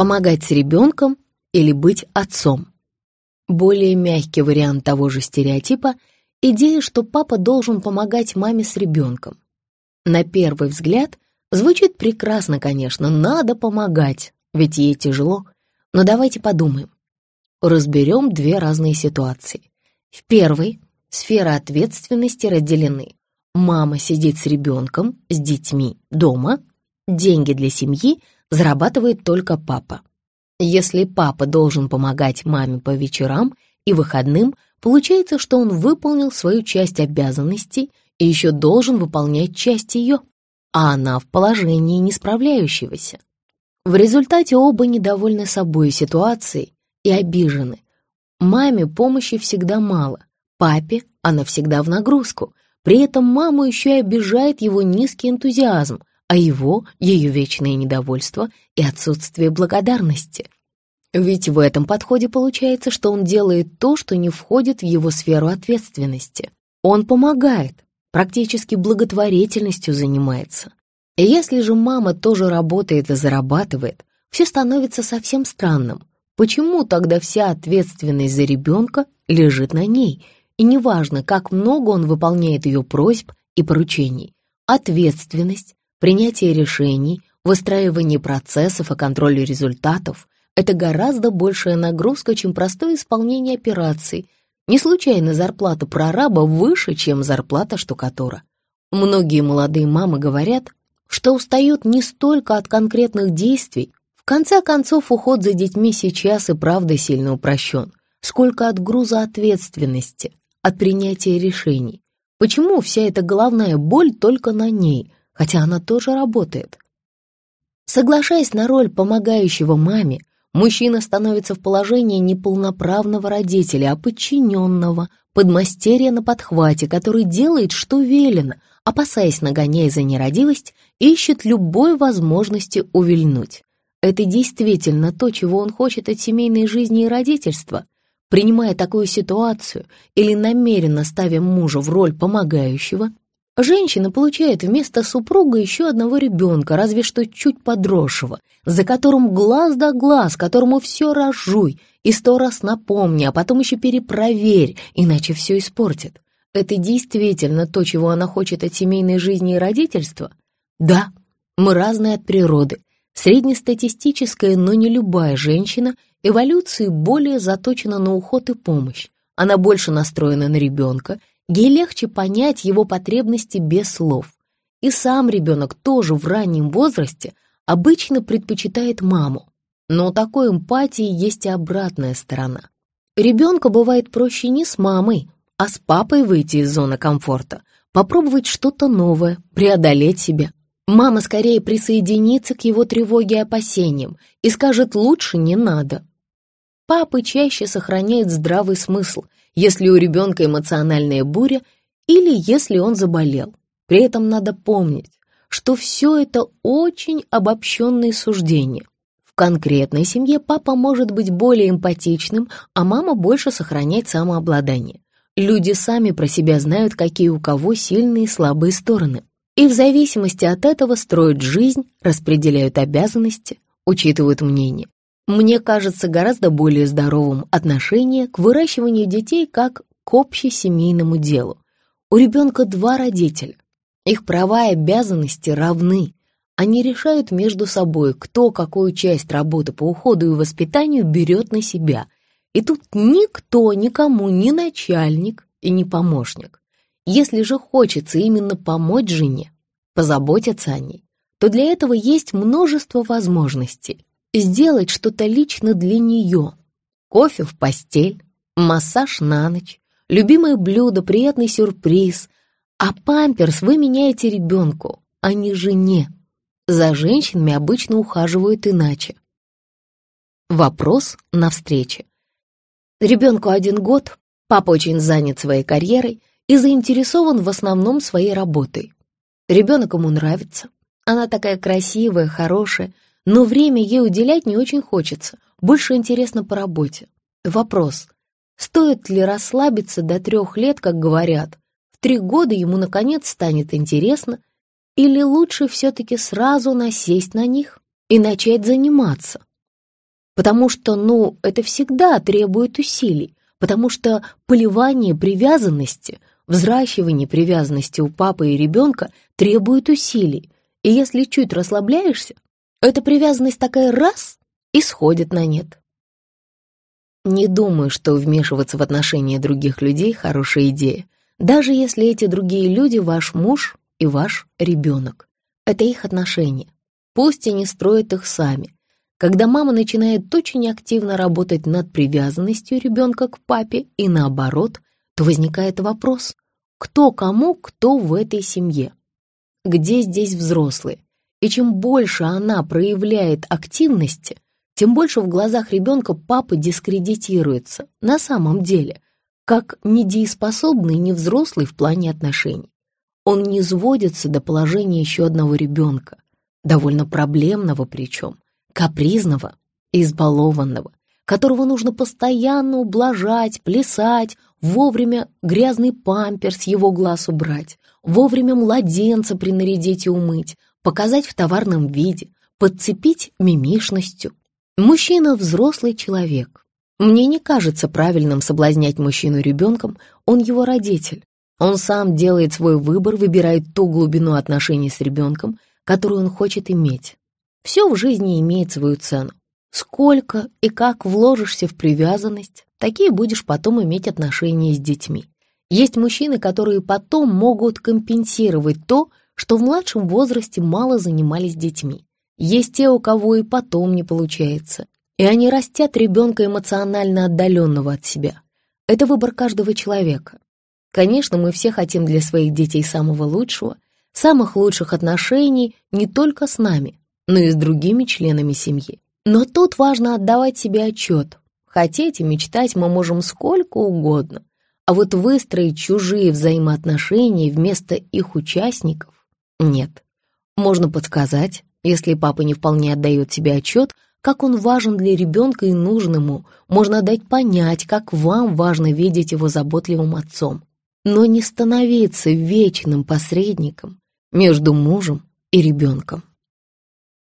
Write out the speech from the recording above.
Помогать с ребенком или быть отцом. Более мягкий вариант того же стереотипа – идея, что папа должен помогать маме с ребенком. На первый взгляд звучит прекрасно, конечно, надо помогать, ведь ей тяжело. Но давайте подумаем. Разберем две разные ситуации. В первой сферы ответственности разделены. Мама сидит с ребенком, с детьми дома, деньги для семьи зарабатывает только папа. Если папа должен помогать маме по вечерам и выходным, получается, что он выполнил свою часть обязанностей и еще должен выполнять часть ее, а она в положении не справляющегося. В результате оба недовольны собой ситуацией и обижены. Маме помощи всегда мало, папе она всегда в нагрузку, при этом маму еще и обижает его низкий энтузиазм, а его — ее вечное недовольство и отсутствие благодарности. Ведь в этом подходе получается, что он делает то, что не входит в его сферу ответственности. Он помогает, практически благотворительностью занимается. И если же мама тоже работает и зарабатывает, все становится совсем странным. Почему тогда вся ответственность за ребенка лежит на ней? И неважно, как много он выполняет ее просьб и поручений. Ответственность Принятие решений, выстраивание процессов и контроль результатов – это гораздо большая нагрузка, чем простое исполнение операций. Не случайно зарплата прораба выше, чем зарплата штукатура. Многие молодые мамы говорят, что устают не столько от конкретных действий, в конце концов уход за детьми сейчас и правда сильно упрощен, сколько от груза ответственности, от принятия решений. Почему вся эта головная боль только на ней – хотя она тоже работает. Соглашаясь на роль помогающего маме, мужчина становится в положении не полноправного родителя, а подчиненного, подмастерья на подхвате, который делает, что велено, опасаясь нагоняя за нерадивость, ищет любой возможности увильнуть. Это действительно то, чего он хочет от семейной жизни и родительства. Принимая такую ситуацию или намеренно ставя мужа в роль помогающего, Женщина получает вместо супруга еще одного ребенка, разве что чуть подросшего, за которым глаз да глаз, которому все разжуй и сто раз напомни, а потом еще перепроверь, иначе все испортит. Это действительно то, чего она хочет от семейной жизни и родительства? Да, мы разные от природы. Среднестатистическая, но не любая женщина эволюции более заточена на уход и помощь. Она больше настроена на ребенка Ей легче понять его потребности без слов. И сам ребенок тоже в раннем возрасте обычно предпочитает маму. Но у такой эмпатии есть и обратная сторона. Ребенку бывает проще не с мамой, а с папой выйти из зоны комфорта, попробовать что-то новое, преодолеть себя. Мама скорее присоединится к его тревоге и опасениям и скажет «лучше не надо». Папы чаще сохраняют здравый смысл – если у ребенка эмоциональная буря или если он заболел. При этом надо помнить, что все это очень обобщенные суждения. В конкретной семье папа может быть более эмпатичным, а мама больше сохранять самообладание. Люди сами про себя знают, какие у кого сильные и слабые стороны. И в зависимости от этого строят жизнь, распределяют обязанности, учитывают мнение. Мне кажется гораздо более здоровым отношение к выращиванию детей как к общесемейному делу. У ребенка два родителя. Их права и обязанности равны. Они решают между собой, кто какую часть работы по уходу и воспитанию берет на себя. И тут никто никому не начальник и не помощник. Если же хочется именно помочь жене, позаботиться о ней, то для этого есть множество возможностей сделать что-то лично для нее. Кофе в постель, массаж на ночь, любимое блюдо, приятный сюрприз. А памперс вы меняете ребенку, а не жене. За женщинами обычно ухаживают иначе. Вопрос на встрече. Ребенку один год, папа очень занят своей карьерой и заинтересован в основном своей работой. Ребенок ему нравится, она такая красивая, хорошая, но время ей уделять не очень хочется, больше интересно по работе. Вопрос, стоит ли расслабиться до трех лет, как говорят, в три года ему наконец станет интересно, или лучше все-таки сразу насесть на них и начать заниматься? потому что, ну, это всегда требует усилий, потому что поливание привязанности, взращивание привязанности у папы и ребенка требует усилий, и если чуть расслабляешься, эта привязанность такая раз и сходит на нет. Не думаю, что вмешиваться в отношения других людей – хорошая идея, даже если эти другие люди – ваш муж и ваш ребенок. Это их отношения. Пусть они строят их сами. Когда мама начинает очень активно работать над привязанностью ребенка к папе и наоборот, то возникает вопрос, кто кому, кто в этой семье. Где здесь взрослые? И чем больше она проявляет активности – тем больше в глазах ребенка папа дискредитируется на самом деле, как недееспособный, невзрослый в плане отношений. Он не сводится до положения еще одного ребенка, довольно проблемного причем, капризного, избалованного, которого нужно постоянно ублажать, плясать, вовремя грязный памперс его глаз убрать, вовремя младенца принарядить и умыть, показать в товарном виде, подцепить мимишностью, Мужчина – взрослый человек. Мне не кажется правильным соблазнять мужчину ребенком, он его родитель. Он сам делает свой выбор, выбирает ту глубину отношений с ребенком, которую он хочет иметь. Все в жизни имеет свою цену. Сколько и как вложишься в привязанность, такие будешь потом иметь отношения с детьми. Есть мужчины, которые потом могут компенсировать то, что в младшем возрасте мало занимались детьми. Есть те, у кого и потом не получается, и они растят ребенка эмоционально отдаленного от себя. Это выбор каждого человека. Конечно, мы все хотим для своих детей самого лучшего, самых лучших отношений не только с нами, но и с другими членами семьи. Но тут важно отдавать себе отчет. Хотеть и мечтать мы можем сколько угодно, а вот выстроить чужие взаимоотношения вместо их участников – нет. Можно подсказать, если папа не вполне отдает себе отчет, как он важен для ребенка и нужен ему, можно дать понять, как вам важно видеть его заботливым отцом. Но не становиться вечным посредником между мужем и ребенком.